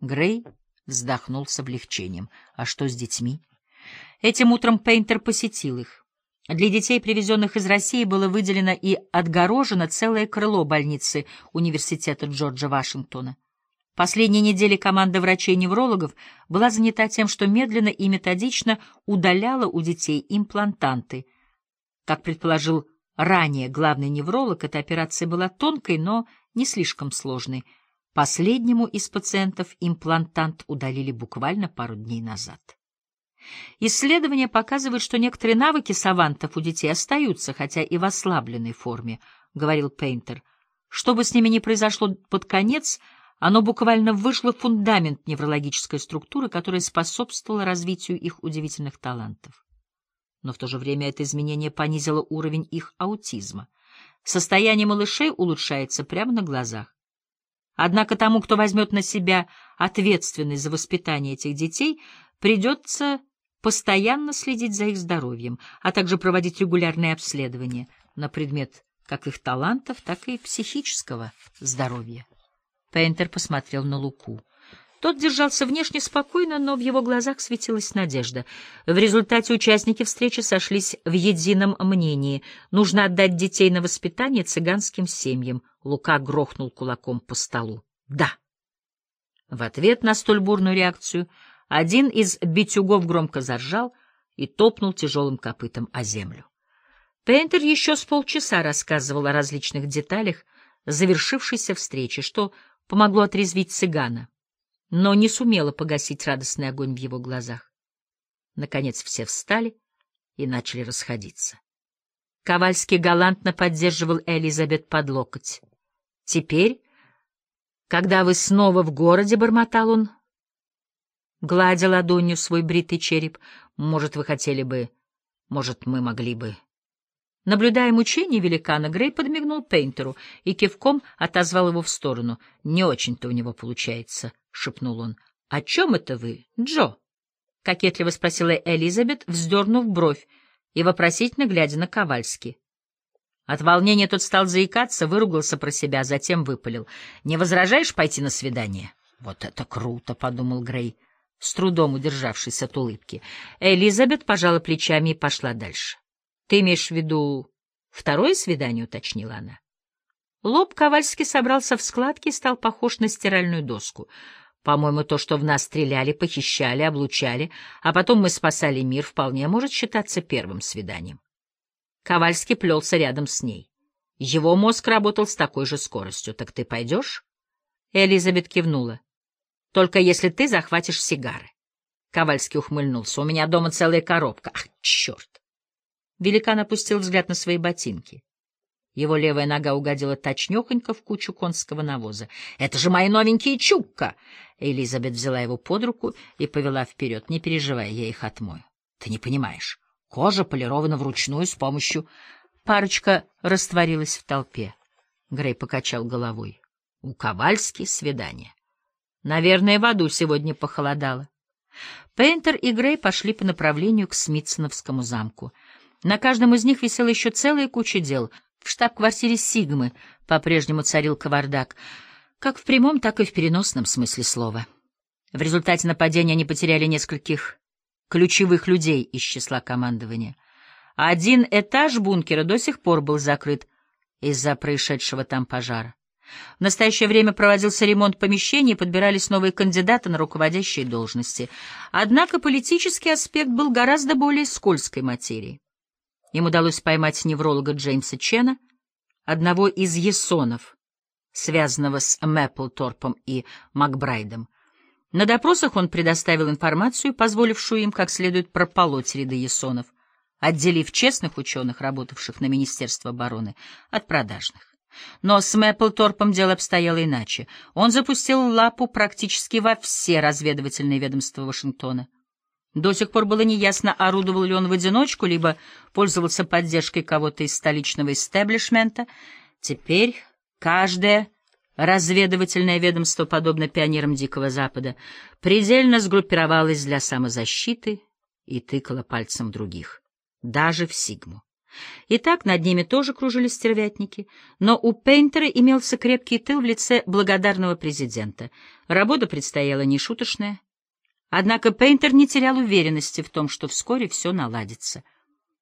Грей вздохнул с облегчением. А что с детьми? Этим утром Пейнтер посетил их. Для детей, привезенных из России, было выделено и отгорожено целое крыло больницы Университета Джорджа Вашингтона. Последние недели команда врачей-неврологов была занята тем, что медленно и методично удаляла у детей имплантанты. Как предположил ранее главный невролог, эта операция была тонкой, но не слишком сложной. Последнему из пациентов имплантант удалили буквально пару дней назад. Исследования показывают, что некоторые навыки савантов у детей остаются, хотя и в ослабленной форме, — говорил Пейнтер. Что бы с ними ни произошло под конец — оно буквально вышло в фундамент неврологической структуры, которая способствовала развитию их удивительных талантов. Но в то же время это изменение понизило уровень их аутизма. Состояние малышей улучшается прямо на глазах. Однако тому, кто возьмет на себя ответственность за воспитание этих детей, придется постоянно следить за их здоровьем, а также проводить регулярные обследования на предмет как их талантов, так и психического здоровья. Пейнтер посмотрел на Луку. Тот держался внешне спокойно, но в его глазах светилась надежда. В результате участники встречи сошлись в едином мнении. Нужно отдать детей на воспитание цыганским семьям. Лука грохнул кулаком по столу. «Да». В ответ на столь бурную реакцию один из битюгов громко заржал и топнул тяжелым копытом о землю. Пейнтер еще с полчаса рассказывал о различных деталях завершившейся встречи, что помогло отрезвить цыгана, но не сумело погасить радостный огонь в его глазах. Наконец все встали и начали расходиться. Ковальский галантно поддерживал Элизабет под локоть. «Теперь, когда вы снова в городе, — бормотал он, гладя ладонью свой бритый череп, — может, вы хотели бы, может, мы могли бы...» Наблюдая мучения великана, Грей подмигнул Пейнтеру и кивком отозвал его в сторону. — Не очень-то у него получается, — шепнул он. — О чем это вы, Джо? — кокетливо спросила Элизабет, вздернув бровь и вопросительно глядя на Ковальски. От волнения тот стал заикаться, выругался про себя, затем выпалил. — Не возражаешь пойти на свидание? — Вот это круто, — подумал Грей, с трудом удержавшись от улыбки. Элизабет пожала плечами и пошла дальше. Ты имеешь в виду второе свидание, уточнила она. Лоб Ковальский собрался в складки и стал похож на стиральную доску. По-моему, то, что в нас стреляли, похищали, облучали, а потом мы спасали мир, вполне может считаться первым свиданием. Ковальский плелся рядом с ней. Его мозг работал с такой же скоростью. Так ты пойдешь? Элизабет кивнула. Только если ты захватишь сигары. Ковальский ухмыльнулся. У меня дома целая коробка. Ах, черт! Великан опустил взгляд на свои ботинки. Его левая нога угодила точнёхонько в кучу конского навоза. — Это же мои новенькие чукка! Элизабет взяла его под руку и повела вперед. Не переживай, я их отмою. Ты не понимаешь. Кожа полирована вручную с помощью... Парочка растворилась в толпе. Грей покачал головой. У Ковальски свидание. Наверное, в аду сегодня похолодало. Пейнтер и Грей пошли по направлению к Смитсоновскому замку. На каждом из них висела еще целая куча дел. В штаб-квартире Сигмы по-прежнему царил кавардак, как в прямом, так и в переносном смысле слова. В результате нападения они потеряли нескольких ключевых людей из числа командования. Один этаж бункера до сих пор был закрыт из-за происшедшего там пожара. В настоящее время проводился ремонт помещений и подбирались новые кандидаты на руководящие должности. Однако политический аспект был гораздо более скользкой материей. Им удалось поймать невролога Джеймса Чена, одного из есонов, связанного с Мэпплторпом и Макбрайдом. На допросах он предоставил информацию, позволившую им как следует прополоть ряды есонов, отделив честных ученых, работавших на Министерство обороны, от продажных. Но с Мэпплторпом дело обстояло иначе. Он запустил лапу практически во все разведывательные ведомства Вашингтона. До сих пор было неясно, орудовал ли он в одиночку, либо пользовался поддержкой кого-то из столичного истеблишмента. Теперь каждое разведывательное ведомство, подобно пионерам Дикого Запада, предельно сгруппировалось для самозащиты и тыкало пальцем других, даже в Сигму. И так над ними тоже кружили стервятники, но у Пейнтера имелся крепкий тыл в лице благодарного президента. Работа предстояла нешуточная. Однако Пейнтер не терял уверенности в том, что вскоре все наладится —